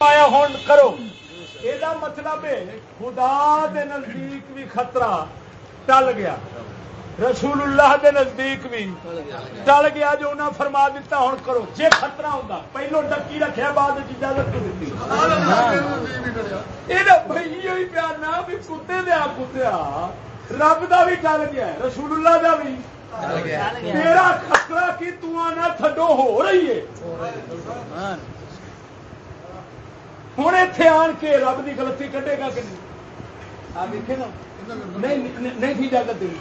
آیا ہوں کرو یہ مطلب ہے خدا دے نزدیک بھی خطرہ ٹل گیا رسول اللہ دے نزدیک بھی ٹل گیا جو انہیں فرما دیتا ہوں کرو جے خطرہ ہوتا پہلو ڈکی رکھا بعد اجازت تو دیتی یہ پیار نہ بھی کتے دیا کتیا رب دا بھی ٹل گیا رسول اللہ دا بھی میرا خطرہ کی تو آنا تھڈو ہو رہی ہے ہوں اتے آن کے رب کی گلتی کٹے گا کہ نہیں؟ آپ دیکھے نا، نہیں تھی اجازت دینی۔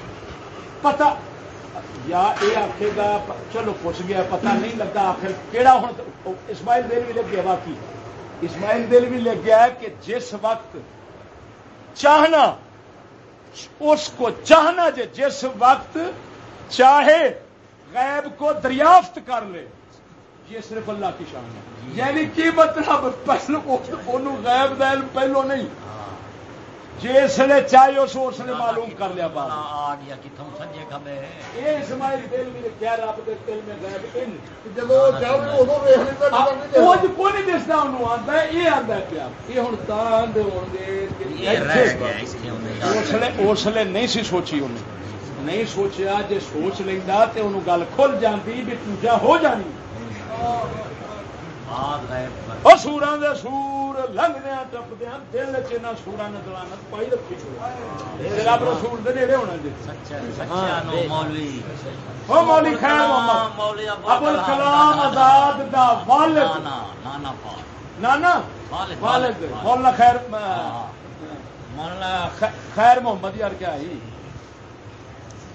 پتا یا یہ آخے گا، چلو پوچھ گیا پتا نہیں لگا آخر کہڑا ہوں اسماعیل دل بھی لگ گیا باقی اسماعیل دل بھی لگ گیا کہ جس وقت چاہنا، اس کو چاہنا جے جس وقت چاہے غیب کو دریافت کر لے۔ یہ صرف اللہ کی شان ہے۔ یعنی کی مطلب پہلو غیب دل پہلو نہیں۔ جس نے چاہے اس اس نے معلوم کر لیا بات۔ آ گیا کتوں سجے کھبے۔ یہ اسماعیل دل میں کیا رب دے دل میں غیب ان۔ کچھ کو نہیں دستا انہوں آتا ہے یہ آتا ہے پیا یہ ہوں تاندے ہون گے یہ رہ گیا اس کے اندر اس لیے نہیں سی سوچی انہیں نہیں سوچیا جے سوچ لینا تو انہوں گل کھل جاتی بھی پوجا ہو جانی۔ وہ سورا دے سور لنگدیا ٹپدیا دل چنا سورا نے دلانت پائی رکھی چھوڑی رب رسول دے نیڑے ہونا جی۔ مولوی۔ وہ مولی خیر محمد۔ ابو الکلام آزاد دا والد۔ نانا والد مولانا خیر ہاں۔ مولانا خ- خیر محمد یار کیا ہی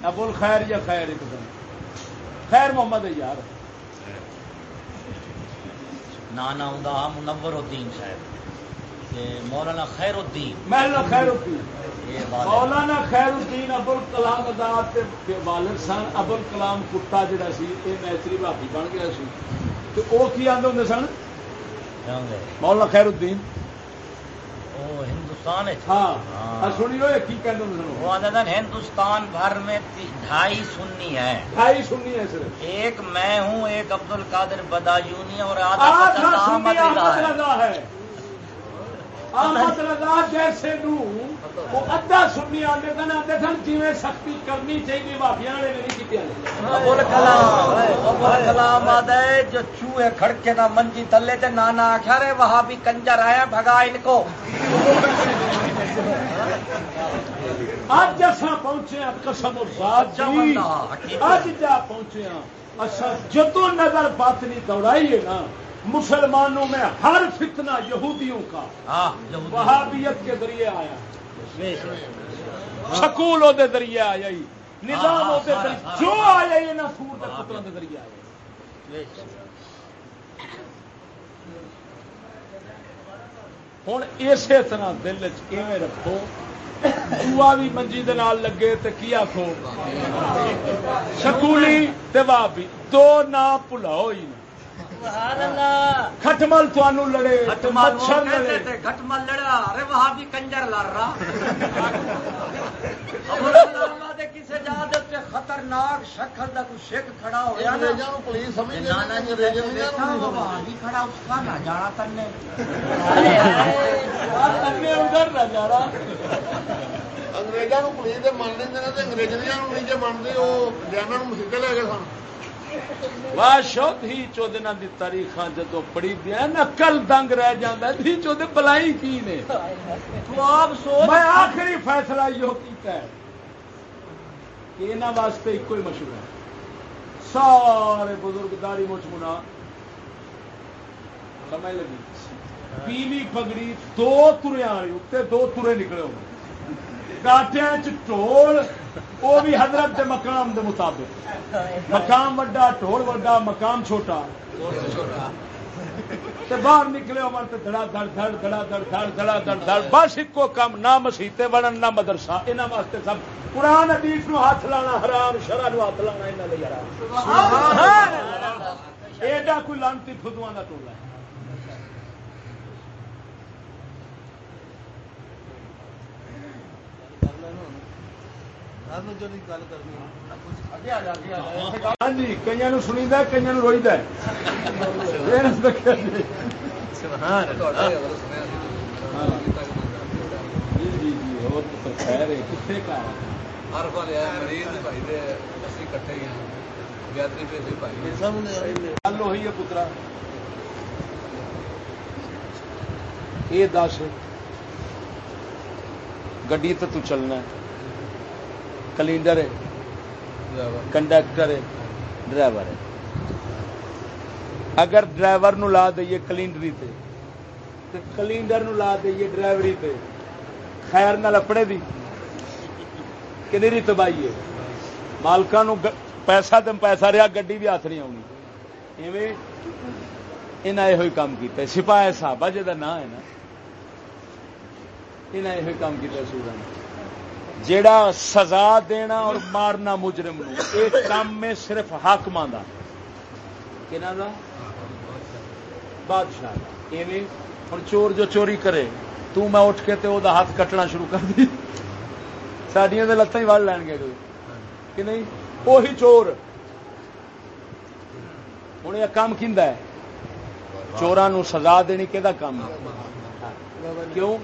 ابو الخیر یا خیر ایک دم۔ خیر محمد ہے یار۔ نانا ہوں منور الدین صاحب۔ مولانا خیر الدین۔ محلہ خیر الدین۔ مولانا خیر الدین ابو الکلام آزاد کے والد سن ابو الکلام کتا جڑا سی یہ میتری بھابی بن گیا سی۔ تو وہ کی آدھے ہوں سن؟ مولانا خیر الدین۔ ہندوستان ہے۔ ہاں۔ ہاں۔ اور سنیو یہ کی کہتے ہوں سن وہ آدھا ہندوستان بھر میں ڈھائی سنی ہے ڈھائی سنی ہے صرف۔ ایک میں ہوں ایک عبد القادر بدایونی اور آدھا سنی احمد رضا ہے۔ احمد رضا جیسے نو وہ ادھا سنی آتے سن آتے سن جی سختی کرنی چاہیے نے نہیں کی جو چوہے کھڑکے نہ منجی تلے تے نانا آخیا رے وہاں بھی کنجر آیا بھگا ان کو اج اصا پہنچے قسم ذات۔ اج جا پہنچے اصا جدو نظر باطنی دوڑائی ہے نا مسلمانوں میں ہر فتنہ یہودیوں کا ہاں۔ وہابیت کے ذریعے آیا۔ سکول وہ ذریعے آیا ہی نظام ہاں، ذریعے سارا۔ جو آیا ہی نا سور کے پتروں کے ذریعے آیا۔ ہوں اسی طرح دل چ رکھو بھی منجی دے نال لگے تے کی آخو سکولی تے دو نا بھلاؤ ہی نہ سبحان اللہ کھٹمل تھانو لڑے وہ مچھر لڑے۔ کھٹمل لڑا ارے وہاں بھی کنجر لڑ رہا۔ خطرناک شکل کوئی شک کھڑا ہو گیا نا۔ انگریزوں کو پولیس سمجھ تے نہیں نانا جی انگریز نے نہیں دیکھا وہ جانتے وہاں بھی کھڑا اس کا نہ جانا تنے انے ادھر نہ جا رہا انگریزوں کو پولیس دے من لیندے نے تے انگریزیاں نو نہیں جے منتے او جانا نو مسیطے لے گئے سن شوت ہی چودہ دی تاریخاں جدو پڑھی دیا نقل دنگ رہ جاندہ ہے چودہ بلائی کی نے؟ میں آخری فیصلہ یہ کیتا ہے کہ انہاں واسطے ایک کوئی مشورہ ہے۔ سارے بزرگ داری مچ منا۔ سمجھ لگی؟ پیلی پگڑی، دو تریا والی اتنے دو ترے نکلے ہوئے۔ گاٹیا چول وہ بھی حضرت دے مقام دے مطابق۔ مقام وڈا ٹول وڈا مقام چھوٹا۔ تے باہر نکلے عمر تے دڑا دڑ دڑ دڑا دڑ دڑ دڑا دڑ دڑ بس ایکو کم نہ مسیتے بنن نہ مدرسہ۔ انہاں واسطے سب۔ قرآن حدیث نو ہاتھ لانا حرام شرع نو ہاتھ لانا انہاں لئی حرام۔ ایڈا کوئی لانتی فدواں دا ٹولا ہے ہاں جی کئی سنی کئی روئی جی جی جی اور تو خیر ہے کتنے کا ہے ہر بھلے مریض بھائی دے اسی اکٹھے ہی ہیں بیاتری پہ سے بھائی گل وہی ہے پترا یہ دس تو تو چلنا ہے کلینڈر ہے۔ کنڈکٹر ہے۔ ڈرائیور ہے۔ اگر ڈرائیور نو لا دئیے کلینڈری تے تے کلینڈر نو لا دئیے ڈرائیوری تے خیر نہ لپڑے دی کنیری تباہی ہے۔ مالکا نو پیسہ تو پیسہ رہا گڈی بھی ہاتھ نہیں آنی۔ ایویں انہیں یہ کام کیا سپاہ صاحبہ جا نام ہے نا۔ انہیں یہ کام کیا سورا نے جیڑا سزا دینا اور مارنا مجرم نو ایک کام میں صرف حاکم دا۔ بادشاہ دا۔ چور جو چوری کرے، تو میں اٹھ کے تے او دا ہاتھ کٹنا شروع کر دی۔ ساڈیاں دے لتاں ہی وڑ لین گے کوئی۔ کہ نہیں؟ وہی چور۔ ہوں یہ کام کھندا ہے۔ چوراں نو سزا دینی کہ کام ہے؟ کیوں؟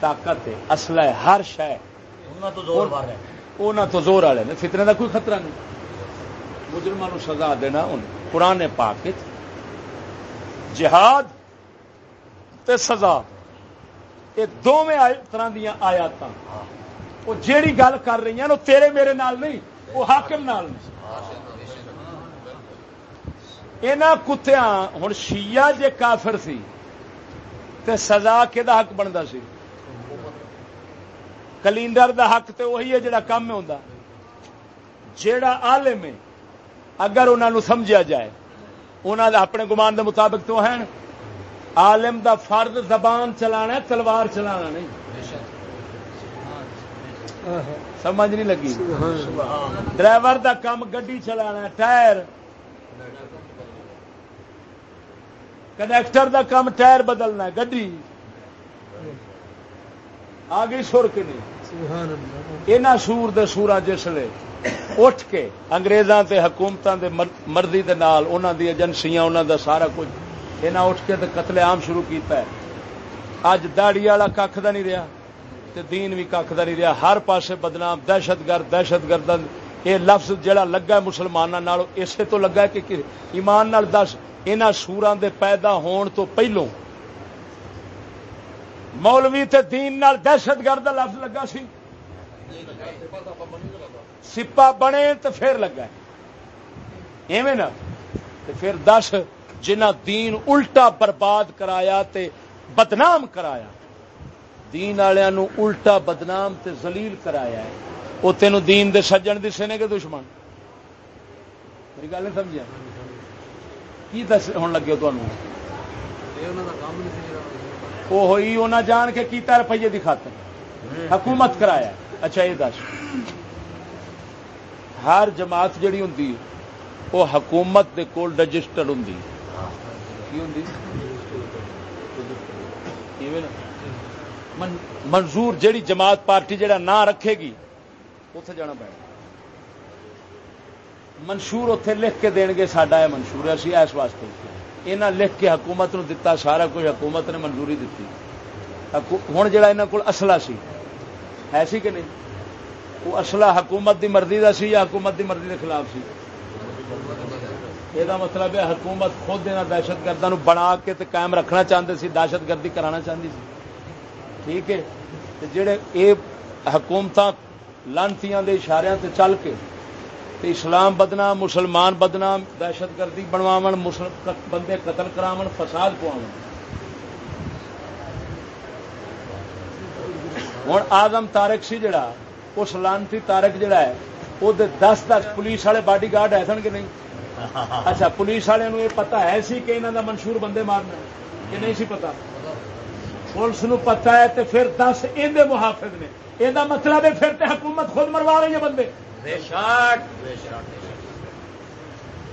طاقت ہے۔ اصل ہے ہر شہ تو زور تو زور والے نے فتنے کا کوئی خطرہ نہیں۔ مجرمان سزا دینا ان پرانے پاک جہاد تے سزا۔ یہ دونوں طرح دیا آیات وہ جیڑی گل کر رہی ہیں، وہ تیرے میرے نال نہیں، وہ حاکم نال نہیں۔ یہاں کتیا ہوں شیعہ جے کافر سی، تے سزا کہ حق بنتا سی؟ کلینڈر دا حق تے وہی ہے جڑا کم ہوندا۔ جیڑا عالم ہے، اگر انہاں نو سمجھا جائے، انہاں دا اپنے گمان دے مطابق تو ہیں۔ عالم دا فرد زبان چلانا ہے، تلوار چلانا نہیں۔ سمجھ نہیں لگی۔ ڈرائیور دا کام گڈی چلانا ہے، ٹائر۔ کنیکٹر دا کام ٹائر بدلنا ہے، گڈی۔ آ گئی سر کے نہیں۔ یہاں سور دے سورا جسلے اٹھ کے انگریزاں تے حکومتاں دے مرضی دے نال انہاں دی ایجنسیاں، انہاں دا سارا کچھ۔ یہاں اٹھ کے تے قتل عام شروع کیتا ہے۔ اج داڑی والا کھ دا نہیں رہا تے دین بھی کھ دا نہیں رہا ہر پاسے بدنام، دہشت گرد دہشت گرد یہ لفظ جڑا لگا ہے مسلمانوں اسے تو لگا ہے کہ ایمان نال دس انہاں سوراں دے پیدا ہون تو پہلوں مولوی تے دین نال دہشت گرد لفظ لگا سی۔ سپا بنے تو پھر لگا۔ ایویں نا تے پھر دس، جنہ دین الٹا برباد کرایا تے بدنام کرایا۔ دین والوں الٹا بدنام تے زلیل کرایا ہے۔ وہ تینوں دین دے سجن دسے نے کہ دشمن۔ میری گل نہیں سمجھا کی دس ہون لگے تمہیں وہ ہوئی انہیں جان کے کیتا، روپیے کی خاطر۔ حکومت کرایا۔ اچھا یہ دس۔ ہر جماعت جڑی ہوں وہ حکومت دے کول رجسٹر ہوں منظور جیڑی جماعت پارٹی جڑا نہ رکھے گی اتے جانا پڑے۔ منشور اتے لکھ کے دین گے سڈا ہے منشور اسی اس واسطے۔ یہاں لکھ کے حکومت نو دتا سارا کچھ حکومت نے منظوری دیتی ہوں جا یہاں کو اصلا سی ہے سی کہ نہیں وہ اصلا حکومت دی مرضی کا سی یا حکومت دی مرضی کے خلاف سی یہ مطلب ہے حکومت خود یہاں دہشت گردوں بنا کے تے قائم رکھنا چاہتے سی دہشت گردی کرانا چاہتی سی ٹھیک ہے جڑے یہ حکومت لانتیاں دے اشارے تے چل کے تے اسلام بدنام مسلمان بدنام دہشت گردی بنوا بندے قتل کرا فساد پوا ہوں آزم تارک سی جڑا اس لانتی تارک جڑا ہے وہ دس دس پولیس والے باڈی گارڈ ہے سن کہ نہیں؟ اچھا پولیس والے یہ پتا ہے سی کہ انہوں کا منشور بندے مارنا کہ نہیں سی پتا پولیس نو پتا ہے تو پھر دس اندر محافظ نے یہ مطلب ہے پھر تو حکومت خود مروا رہی ہے بندے۔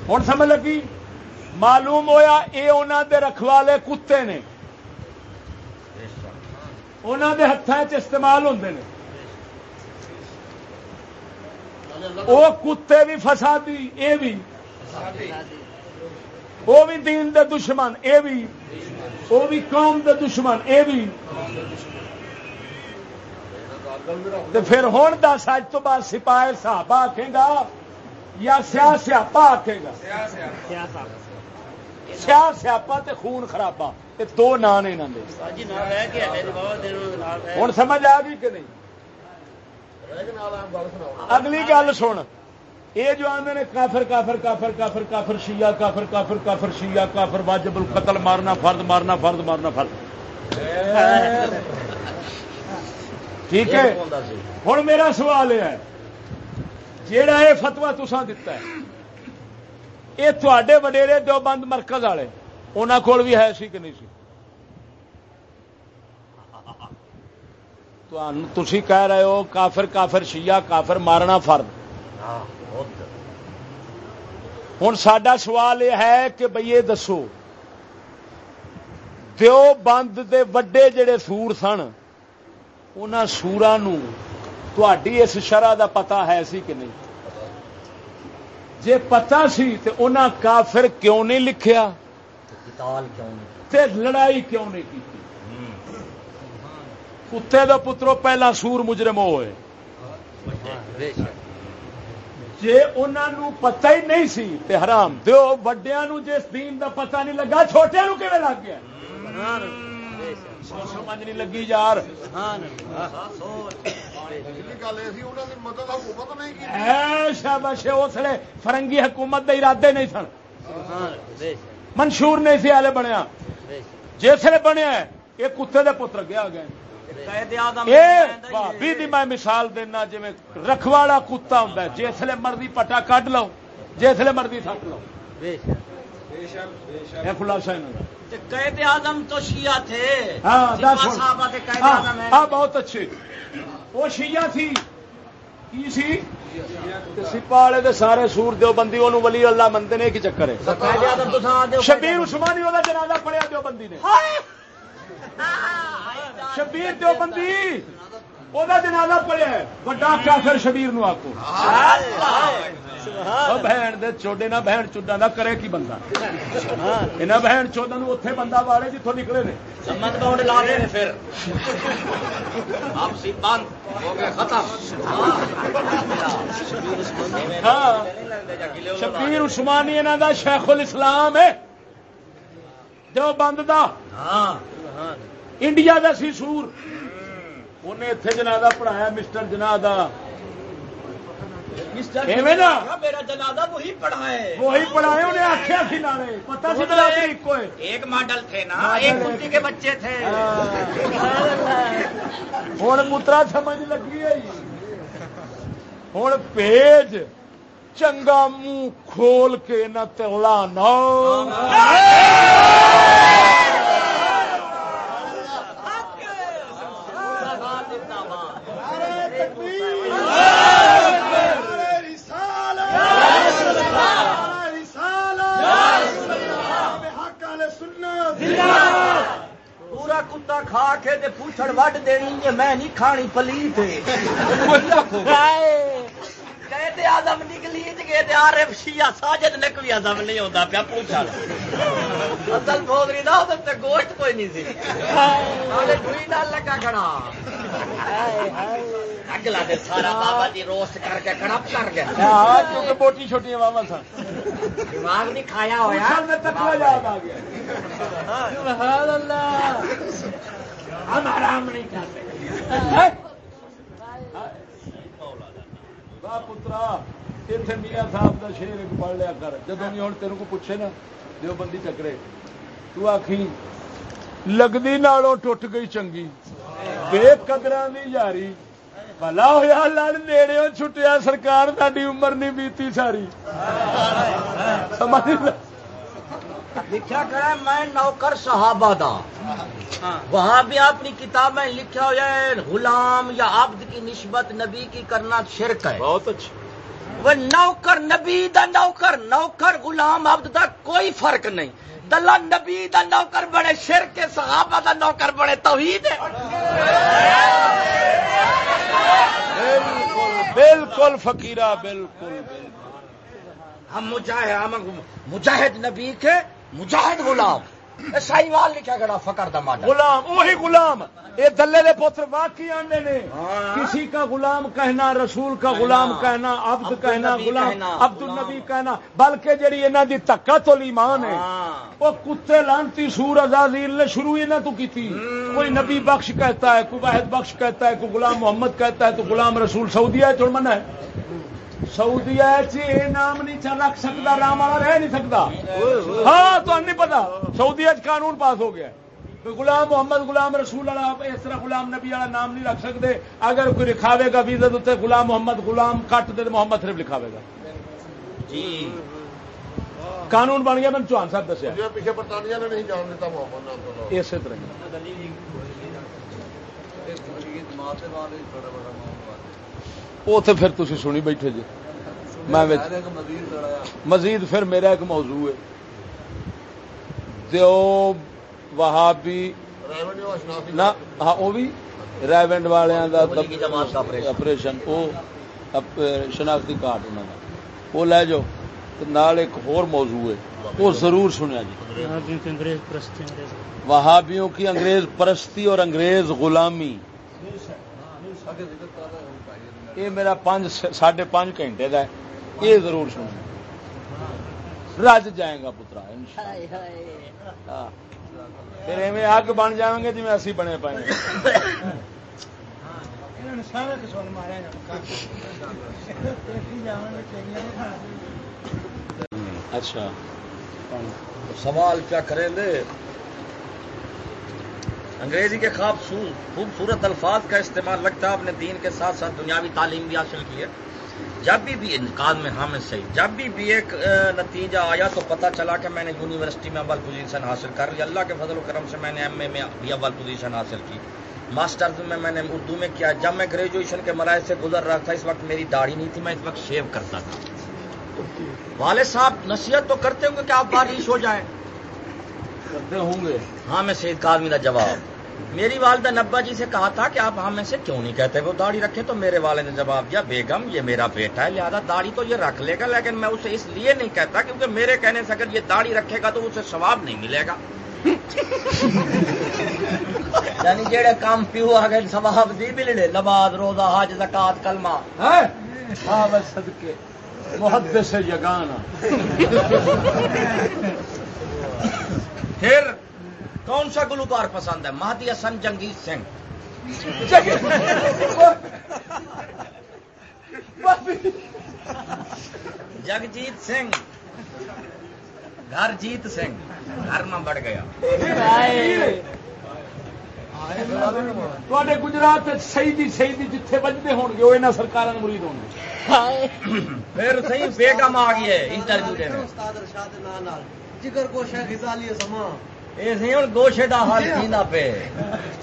ہوں سمجھ لگی؟ معلوم ہویا یہ انہوں دے رکھوالے کتے نے۔ انہوں دے ہاتھوں استعمال ہوتے ہیں وہ کتے بھی فسادی یہ بھی وہ بھی دین دے دشمن اے بھی وہ بھی قوم دے دشمن اے بھی پھر ہوں دس اج تو بعد سپاہی صحابہ آکھے گا یا سیاہ سیاپا آکھے گا؟ سیاہ سیاپا تے خون خرابہ یہ دو نان یہاں دے۔ ہوں سمجھ آ گئی کہ نہیں؟ اگلی گل سن۔ یہ جو آدھے نے کافر کافر کافر کافر کافر شیعہ کافر کافر کافر شیعہ کافر واجب القتل مارنا فرد مارنا فرد مارنا فرد ٹھیک ہے؟ ہوں میرا سوال یہ ہے، جیڑا یہ فتوا تسان دتا ہے، یہ تے وڈیرے دو بند مرکز والے انہوں کول بھی ہے سی کہ نہیں سی؟ تھی کہہ رہے ہو، کافر کافر شیعہ کافر مارنا فرد ہوں سڈا سوال یہ ہے کہ بھئی یہ دسو دیو بند دے وڈے جڑے سور سن ان سورا تھی اس شرح دا پتا ہے سی کہ نہیں جے پتا سی تو انہاں کافر کیوں نہیں لکھیا تے لڑائی کیوں نہیں کی کتے دا پترو پہلا سور مجرم ہوئے جے انہوں پتہ ہی نہیں سی تے حرام دیو وڈیا جس دین دا پتہ نہیں لگا چھوٹے نو کیون لگ گیا سمجھ نہیں لگی یار شابش اس لیے فرنگی حکومت دے ارادے نہیں سن منشور نہیں سی ہلے بنیا جسے بنیا یہ کتے دے پتر گیا گئے بھابی دی میں مثال دینا جی رکھواڑا کتا ہوں جسے مرضی پٹا کڈ لو جسے مرضی سٹ لو خلاصہ قید آدم تو شیعہ تھے۔ ہاں بہت اچھے۔ وہ شیعہ تھی۔ کی سی؟ سپا والے دے سارے سور دیو بندی انہوں ولی اللہ منتے نے کی چکر ہے۔ شبیر عثمانی وہ جنازہ پڑیا دیو بندی نے۔ شبیر دیو بندی! وہ جنازہ پڑیا وڈا کافر شبیر نو آکو بہن دے چوڈے نہ بہن چوڈا نہ کرے کی بندہ؟ یہاں بہن چوڈا نو اتے بندہ والے جتوں نکلے نے۔ سمت باؤنڈ لا دے پھر۔ آپ سی بند ہو گئے ختم۔ ہاں۔ شبیر عثمانی انہوں دا شیخ الاسلام ہے۔ جو بند دا۔ انڈیا دا سی سور۔ انہیں اتنے جنازہ پڑھایا مسٹر جنازہ میرا جنازہ وہی پڑھا ہے۔ وہی پڑھائے انہیں آخیا سی نالے۔ پتا سی ایک ایک ماڈل تھے نا ایک کتی کے بچے تھے۔ ہوں پترا سمجھ لگی ہے۔ ہوں پیج چنگا منہ کھول کے نہ تلا نہ پورا کھا کے تے پوچھڑ وڈ دینی ہے میں نہیں کھانی پلی تھے کہتے آدم نکلی گئے تے آر شیعہ ساجد نک بھی آدم نہیں ہوتا پیا پوچھا اصل بودری دا ادھر تے گوشت کوئی نہیں سی ڈوئی نال لگا کھڑا اگلا دے سارا بابا جی روسٹ کر کے کڑپ کر گیا کیونکہ موٹی چھوٹی بابا سن دماغ نہیں کھایا ہوا میں تکوا یاد آ گیا سبحان اللہ ہم آرام نہیں کرتے پترا اتنے میاں صاحب کا شیر ایک پڑھ لیا کر۔ جب نہیں ہوں تیرے کو پوچھے نا جو بندی چکرے۔ تو آخی لگتی نالوں ٹوٹ گئی چنگی۔ بے قدر دی یاری۔ بلا ہوا لڑ نیڑے چھٹیا سرکار تاری عمر نہیں بیتی ساری۔ سمجھ لکھا کرا میں نوکر صحابہ دا۔ وہاں بھی اپنی کتاب میں لکھا ہوا ہے غلام یا عبد کی نسبت نبی کی کرنا شرک ہے۔ بہت اچھا۔ وہ نوکر نبی دا نوکر نوکر غلام عبد دا کوئی فرق نہیں۔ دلہ نبی دا نوکر بڑے شرک کے صحابہ دا نوکر بڑے۔ توحید ہے۔ بالکل بالکل فقیرہ بالکل بالکل۔ ہم مجاہد ہم مجاہد نبی کے مجاہد غلام سائی وال لکھا گڑا دا ماڈل غلام وہی غلام یہ دلے دے پتر واقعی آنے نے ہاں۔ کسی کا غلام کہنا رسول کا غلام ہاں۔ کہنا عبد کہنا غلام عبد النبی کہنا بلکہ جڑی انہاں دی تکت ایمان ہے ہاں۔ وہ کتے لانتی سور ازازیل نے شروع ہی نہ تو کی تھی ہوں۔ کوئی نبی بخش کہتا ہے کوئی واحد بخش کہتا ہے کوئی غلام محمد کہتا ہے تو غلام رسول سعودیہ ہے من ہے سعودیہ چ یہ نام نہیں چل رکھ سکتا رام والا رہ نہیں سکتا۔ ہاں تو نہیں پتا سعودیہ چ قانون پاس ہو گیا۔ غلام محمد غلام رسول والا اس طرح غلام نبی والا نام نہیں رکھ سکتے۔ اگر کوئی لکھاوے گا ویزا اتنے غلام محمد غلام کٹ دے تو محمد صرف لکھاوے گا۔ جی۔ قانون بن گیا میں چوہان صاحب دسیا۔ پیچھے برطانیہ نے نہیں جان دیتا محمد نام تو اسی طرح۔ وہ تو پھر تھی سنی بیٹھے جی۔ میں مزید پھر میرا ایک موضوع ہے۔ دیو وہابی نہ ہاں وہ بھی ریونڈ والوں کا آپریشن۔ آپریشن وہ شناختی کارڈ انہوں کا وہ لے جاؤ تے نال ایک اور موضوع ہے۔ وہ ضرور سنیا جی۔ وہابیوں کی انگریز پرستی اور انگریز غلامی۔ یہ میرا ساڑھے پانچ گھنٹے کا ہے۔ یہ ضرور سننا رج جائے گا پترا انشاءاللہ۔ ہاں۔ پھر ایویں اگ بن جائیں گے جی اسی بنے پائیں گے اچھا۔ سوال کیا کریں دے؟ انگریزی کے خوابصورت خوبصورت الفاظ کا استعمال لگتا ہے اپنے دین کے ساتھ ساتھ دنیاوی تعلیم بھی حاصل کی ہے۔ جب بھی بھی انکار میں ہاں میں صحیح جب بھی بھی ایک نتیجہ آیا تو پتا چلا کہ میں نے یونیورسٹی میں اول پوزیشن حاصل کر لی۔ اللہ کے فضل و کرم سے میں نے ایم اے میں بھی اول پوزیشن حاصل کی۔ ماسٹرز میں میں نے اردو میں کیا۔ جب میں گریجویشن کے مراحل سے گزر رہا تھا اس وقت میری داڑھی نہیں تھی میں اس وقت شیو کرتا تھا۔ والد صاحب نصیحت تو کرتے ہوں گے کہ آپ بارش ہو جائیں کرتے ہوں گے۔ ہاں میں سید کا جواب۔ میری والدہ نبا جی سے کہا تھا کہ آپ میں سے کیوں نہیں کہتے؟ وہ داڑھی رکھے تو میرے والد نے جواب دیا بیگم یہ میرا بیٹا ہے لہذا داڑھی تو یہ رکھ لے گا لیکن میں اسے اس لیے نہیں کہتا کیونکہ میرے کہنے سے اگر یہ داڑھی رکھے گا تو اسے ثواب نہیں ملے گا۔ یعنی جہے کام پیو آ گئے ثواب دی ملنے نماز روزہ حج زکات کلمہ۔ ہاں؟ بس صدقے۔ محدث یگانا پھر کون سا گلوکار پسند ہے؟ مہدی حسن جنگیت سنگھ۔ جگجیت سنگھ۔ گھر جیت سنگھ۔ گھر میں بڑھ گیا۔ تے گجرات شہیدی شہیدی جتھے بجتے ہون گے وہ یہاں سرکار مرید ہون گے پھر صحیح بیگم آ گئی ہے انٹرویو استاد ارشاد نال جگر کو شیخ غزالی سما یہ صحیح ہوں گوشے دا حال جینا پہ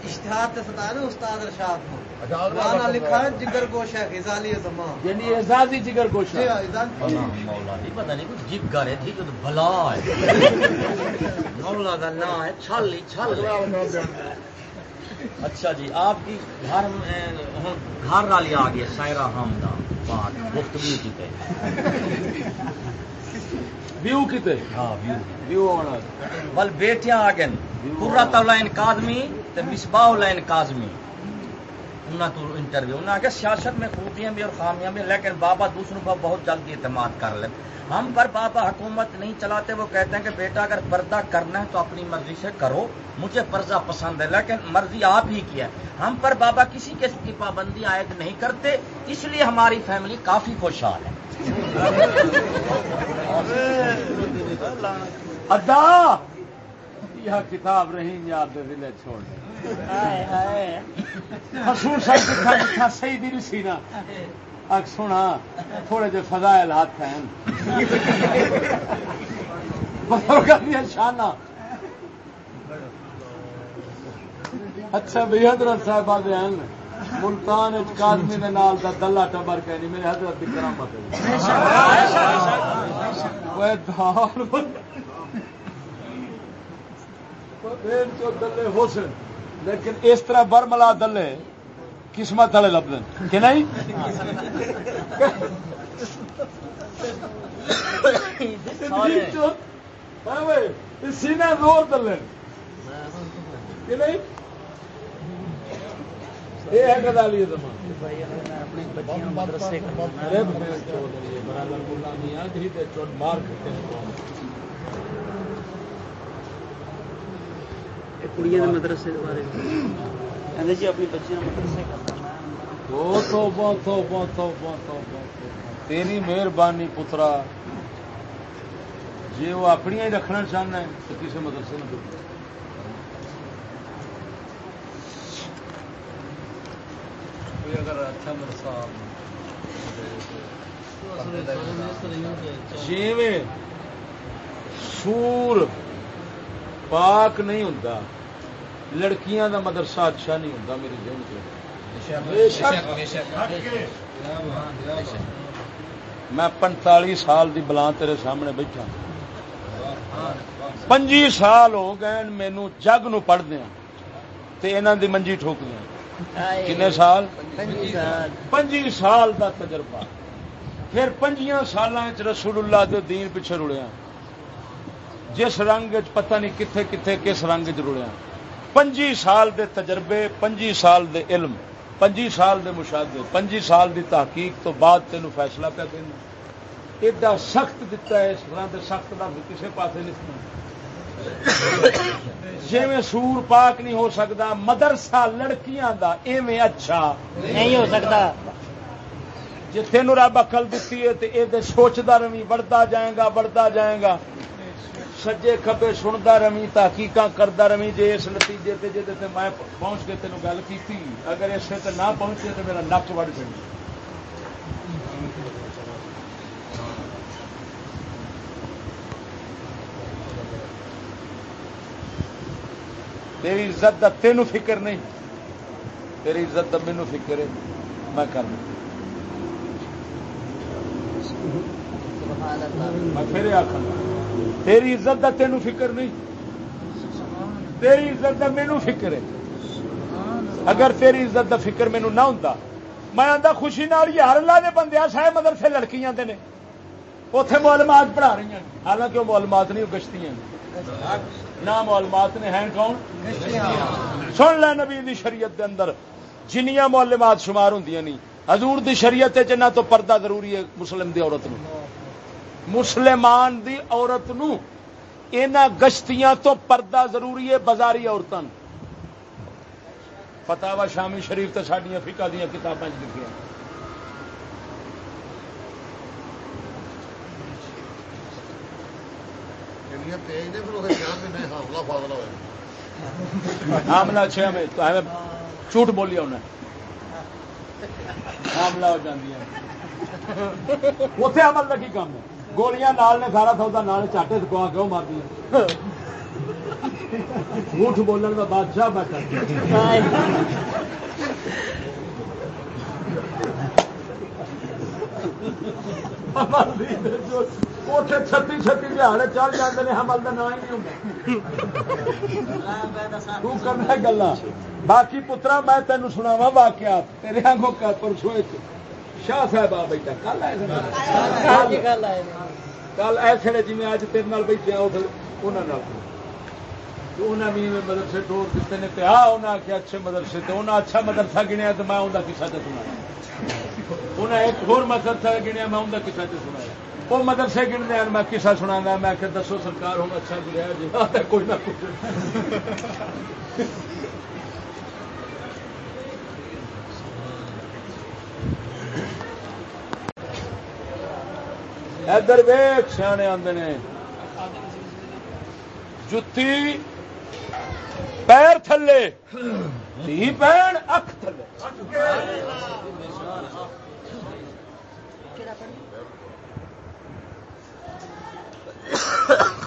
اشتہار تے ستا ہے نا استاد ارشاد کو اشتہار کا گانا لکھا ہے؟ ہے؟ جگر کو شیخ غزالی سما یعنی اعزازی جگر گوشت ایزان مولا پتہ نہیں کچھ جگ گارے تھی جو بلا ہے۔ مولا کا نام ہے چھل ہی چھل اچھا جی آپ کی گھر والی آ گئی سائرہ حامدہ بات گفتگو کی پہ ویو کتے؟ ہاں ویو ویو ہونا بل بیٹیاں آ گئے قرۃ العین کاظمی تے مصباح العین کاظمی۔ انہاں تو انٹرویو۔ انہاں کہ سیاست میں خوبیاں بھی اور خامیاں بھی لیکن بابا دوسروں پر بہت جلدی اعتماد کر لیں۔ ہم پر بابا حکومت نہیں چلاتے وہ کہتے ہیں کہ بیٹا اگر پردہ کرنا ہے تو اپنی مرضی سے کرو۔ مجھے پردہ پسند ہے لیکن مرضی آپ ہی کی ہے۔ ہم پر بابا کسی قسم کی پابندی عائد نہیں کرتے اس لیے ہماری فیملی کافی خوشحال ہے۔ ادا! یہ کتاب رہی یاد دے دل چھوڑ صاحب جتھا جتھا صحیح دی سی نا۔ اک سونا تھوڑے جے فضائل ہاتھ ہیں۔ دی شانہ اچھا بھی حضرت صاحب آدھے ہیں۔ ملتان نال دا دلہ ٹبر کہنی میرے حضرت دی کرامت دلے حسن لیکن اس طرح برملا دلے قسمت والے لب کہ نہیں؟ سینا زور دلے۔ کہ نہیں؟ یہ ہے گدالی زمان۔ اپنے بچیاں نوں مدرسے کڑیاں مدرسے بارے جی اپنی بچیاں مدرسے تیری مہربانی پترا۔ جی وہ اپنی ہی رکھنا چاہنا ہے تو کسی مدرسے میں کوئی اگر اچھا مدرسہ جیویں سور پاک نہیں ہوتا لڑکیاں دا مدرسہ اچھا نہیں ہوتا میری ذہن چ۔ میں پنتالی سال دی بلان تیرے سامنے بیٹھا۔ پنجی سال ہو گئے مینو جگ نو پڑھ دیا۔ تے انہاں دی منجی ٹھوک دیا۔ کنے سال؟ پنجی سال۔ دا تجربہ۔ پھر پنجیاں سالاں رسول اللہ دے دین پیچھے رڑیا۔ جس رنگ پتہ نہیں کتھے کتھے کس رنگ وچ رڑیا۔ پنجی سال دے تجربے پنجی سال دے علم پنجی سال دے مشاہدے پنجی سال دی تحقیق تو بعد تینوں فیصلہ پہ دینا ایڈا سخت دتا ہے اس طرح سخت کا کسی پاس نہیں جی میں سور پاک نہیں ہو سکتا مدرسہ لڑکیاں دا ایویں اچھا۔ نہیں ہو سکتا جی تینوں رب اکل دیتی ہے تو یہ سوچتا رہی بڑھتا جائے گا بڑھتا جائے گا۔ سجے کبے سنتا رہی تحقیق کرتا رہی جی اس نتیجے تے جی میں پہنچ کے تینوں گل کی اگر اسے تے نہ پہنچے تو میرا نک وڑ جائے۔ تیری عزت دا تینوں فکر نہیں۔ تیری عزت دا مینو فکر ہے۔ میں کرنا میں پھر آخر تیری عزت دا تینوں فکر نہیں۔ تیری عزت دا مینو فکر ہے۔ اگر تیری عزت دا فکر مینو نہ ہوں میں آتا خوشی نال یار اللہ دے بندے سارے مدرسے لڑکیاں دے نے۔ اتے معلومات پڑھا رہی ہیں۔ حالانکہ وہ معلومات نہیں گشتی ہیں۔ نہ معلومات نے ہیں کون؟ سن لے نبی دی شریعت دے اندر۔ جنیاں معلومات شمار ہوں نہیں۔ حضور دی شریعت نہ تو پردہ ضروری ہے، مسلم دی عورت نو مسلمان دی عورت نو اینا گشتیاں تو پردہ ضروری ہے بازاری عورتوں فتح شامی شریف تو سڈیا فکا دیا کتابیں لکھیا نے پھر حاملہ فاضلہ ہوا حاملہ میں، تو ہمیں جھوٹ بولیا انہیں حاملہ ہو جاتی اتنے عمل کا کی کام ہے؟ گولیاں نال نے سارا سودا نال چاٹے سکوا کے مار دیا؟ جھوٹ بولن کا بادشاہ بیٹھا چھتی چھتی دہاڑے چل جاتے ہیں حمل کا نام ہی نہیں کرنا گلا باقی پترا میں تین سنا وا واقعات تیرے آگوں کا پرسوں شاہ صاحب آ بیٹھا کل آئے کل ایسے جی اج تیرے بیٹھے انہوں مدرسے ٹور دیتے ہیں پیا انہیں آخیا اچھے مدرسے تو انہیں اچھا مدرسہ گنیا تو میں انہیں کسا چ سنا انہیں ایک اور مدرسہ گنیا میں انہیں کسا چ سنا وہ مدرسے گنتے ہیں میں کسا سنا میں کہ دسو سرکار ہوں اچھا گریا جی کوئی نہ کچھ ادھر ویخ سیانے آتے ہیں جتی پیر تھلے تھی پین اک تھلے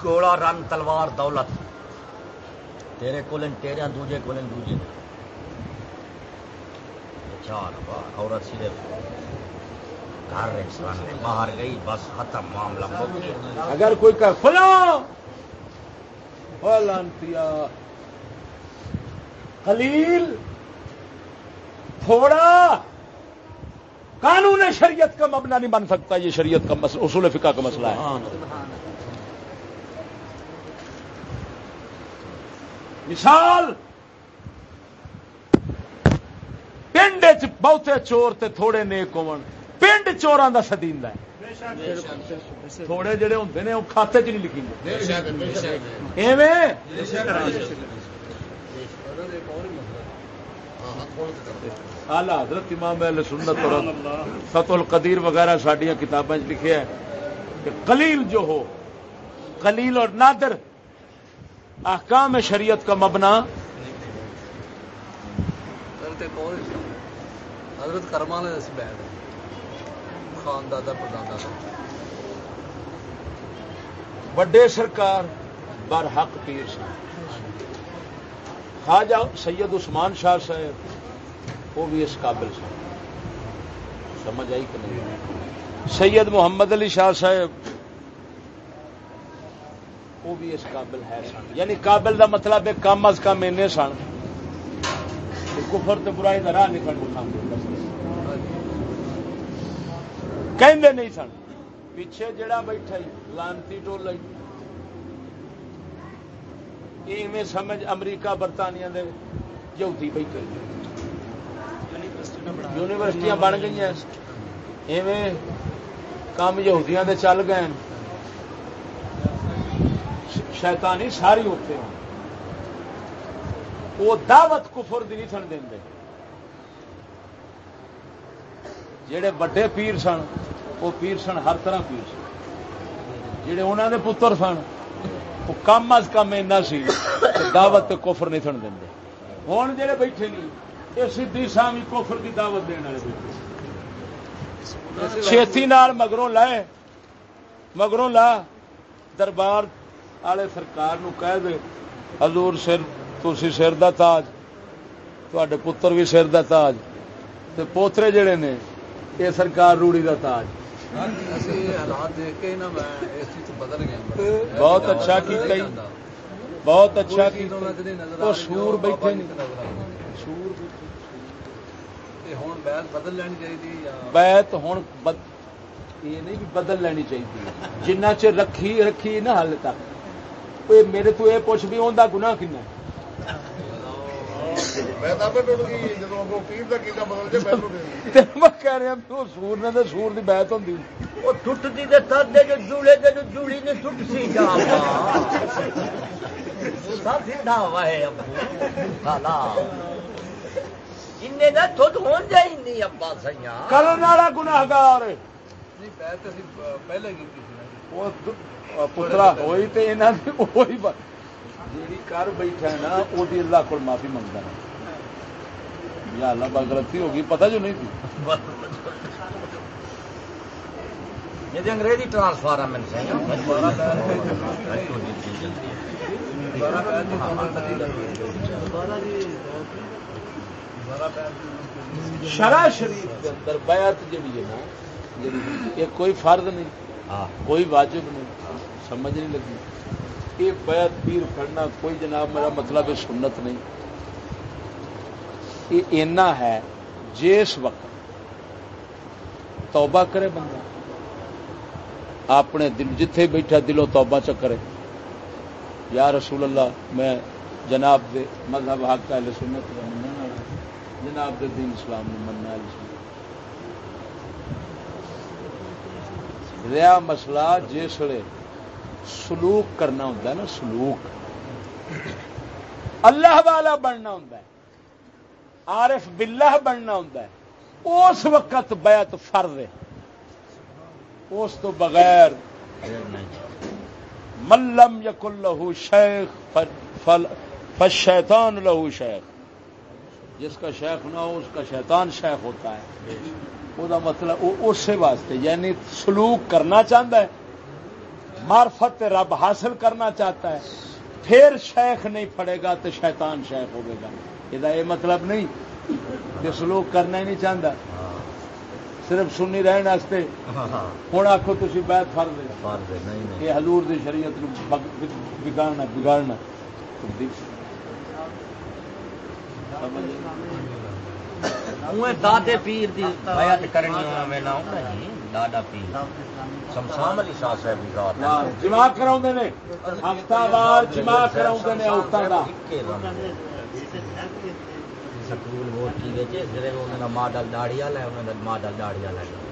گوڑا رن تلوار دولت۔ تیرے کولن تیرے دوجے کولن دوجے۔ چار بار عورت صرف گھر انسان نے باہر گئی بس ختم معاملہ اگر کوئی کہ فلاں! لانتیا۔ خلیل! تھوڑا! قانون شریعت کا مبنا نہیں بن سکتا یہ شریعت کا مسئلہ اصول فقہ کا مسئلہ ہے۔ مثال پنڈ چ بہتے چور تے تھوڑے نیک ہون۔ پنڈ چوراں دا سدیندا ہے۔ تھوڑے جڑے ہوندے نے وہ کھاتے چ نہیں لکھی آلہ حضرت امام اہل سنت اور فتح القدیر وغیرہ سڈیا کتابیں لکھے ہے کہ قلیل جو ہو، قلیل اور نادر احکام شریعت کا مبنا حضرت کرما نے اس بیٹھ خان دادا پردادا بڑے سرکار بر حق پیر صاحب۔ خواجہ سید عثمان شاہ صاحب وہ بھی اس قابل سے سمجھ آئی کہ نہیں؟ سید محمد علی شاہ صاحب وہ بھی اس قابل ہے سن۔ یعنی قابل دا مطلب ہے کم از کم اینے سن۔ کفر تے برائی دا راہ نکل کہندے نہیں سن۔ پیچھے جڑا بیٹھا ہی لانتی ٹولا ایویں سمجھ امریکہ برطانیہ دے یہودی بیٹھے یونیورسٹیاں بن گئی ایویں کام یہودیاں دے چل گئے شیطانی ساری ہوتے ہیں وہ دعوت کفر دی نہیں سن دیں جڑے بڑے پیر سن، وہ پیر سن ہر طرح پیر سن۔ جڑے انہوں دے پتر سن، وہ کم از کم اینا سی دعوت کفر نہیں سن دیں ہوں جڑے بیٹھے نہیں یہ سدھی سامی کفر کی دعوت دن والے بیٹھے۔ چھتی نال مگروں لائے، مگروں لا دربار والے سرکار نو کہہ دے حضور سر تسی سر دا تاج تے پتر بھی سر دا تاج تے پوترے جڑے نے یہ سرکار روڑی دا تاج۔ بہت اچھا کی کئی بہت اچھا کی وہ سور بیٹھے سور۔ ہوں بیت ہوں یہ نہیں بدل لینی چاہیے جنہ چر رکھی رکھی نا حال تک۔ اے میرے تو یہ پوچھ بھی آتا گنا کن سور کی بیت ہوں وہ ٹوٹتی جوڑے جوڑی نے ٹوٹ سی جا کرنے والا گناگار پہلے کی پترا ہوئی تو یہاں کی وہی جیڑی کر بیٹھا ہے نا وہ اللہ کو معافی منگتا ہے یا اللہ غلطی ہوگی پتہ جو نہیں تھی یہ انگریزی ٹرانسفارم شریف کے اندر بیعت جڑی ہے نا یہ کوئی فرض نہیں ہاں، کوئی واجب نہیں۔ سمجھ نہیں لگی۔ یہ بیعت پیر پڑھنا کوئی جناب میرا مطلب ہے، سنت نہیں۔ یہ اینا ہے جس وقت توبہ کرے بندہ، اپنے دل، جتھے بیٹھا دلوں توبہ چ کرے۔ یا رسول اللہ، میں جناب دے مذہب حق اہل سنت مننا جناب دے دین اسلام نے مننا اہل سنت ریا مسئلہ جسے سلوک کرنا ہوتا ہے نا، سلوک۔ اللہ والا بننا ہوتا ہے، عارف باللہ بننا ہوتا ہے۔ اس وقت بیعت فرض ہے۔ اس تو بغیر ملم یقل لہو شیخ فشیطان لہو شیخ۔ جس کا شیخ نہ ہو، اس کا شیطان شیخ ہوتا ہے۔ وہ مطلب اس واسطے یعنی سلوک کرنا چاہتا ہے معرفت رب حاصل کرنا چاہتا ہے پھر شیخ نہیں پڑے گا تو شیطان شیخ ہوگا یہ مطلب نہیں کہ سلوک کرنا ہی نہیں چاہتا صرف سنی رہن واسطے ہوں آخو تھی بیت فرد یہ حضور دی شریعت بگاڑنا بگاڑنا اوے دادے پیر دی بیعت کرنی میں نہ جی دادا پیر۔ شمشام علی شاہ صاحب دی ذات جمع کراؤندے نے۔ ہفتہ وار جمع کراؤندے نے عورتاں دا۔ سکول ووٹ کی گئے جڑے انہاں دا ماڈل داڑھی والا ہے انہاں دا ماڈل داڑھی والا ہے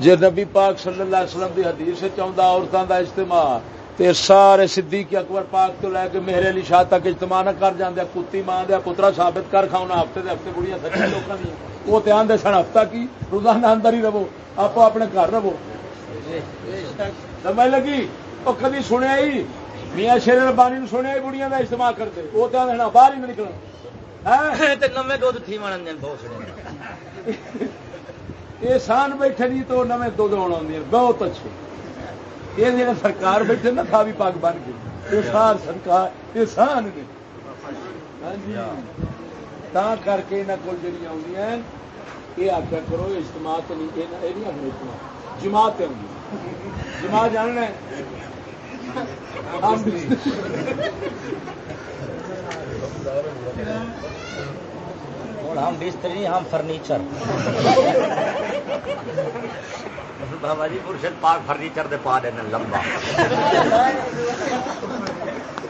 جی نبی پاک صلی اللہ علیہ وسلم کی حدیث چاہتا عورتوں کا اجتماع تے سارے صدیق اکبر پاک تو لے کے میرے علی شاہ تک اجتماع نہ کر جاندے کتی ماں دیا پترا ثابت کر کھاؤنا ہفتے دے ہفتے بڑیاں سچی لوگوں وہ تو آدھے سن ہفتہ کی روزانہ اندر ہی رہو آپ اپنے گھر رہو۔ سمجھ لگی؟ وہ کدی سنیا ہی میاں شیر ربانی نے سنیا ہی بڑیاں کا اجتماع کرتے۔ وہ تو آدھے ہاں، باہر ہی نہ نکلنا۔ ہاں؟ نمے دو تھی مانن بہت سنیا۔ یہ بیٹھے نہیں تو نویں دھد آدی بہت اچھے یہ جڑے سرکار بیٹھے نا تھا پاک بن گئی یہ سرکار یہ نے تا کر کے یہاں کو جڑی آدی یہ آخر کرو اجتماع تو نہیں آخر اجتماع جماعت آدمی جماع جاننا ہے اور ہم بستری ہم فرنیچر۔ بابا جی مرشد پاک فرنیچر دے پا دینا لمبا۔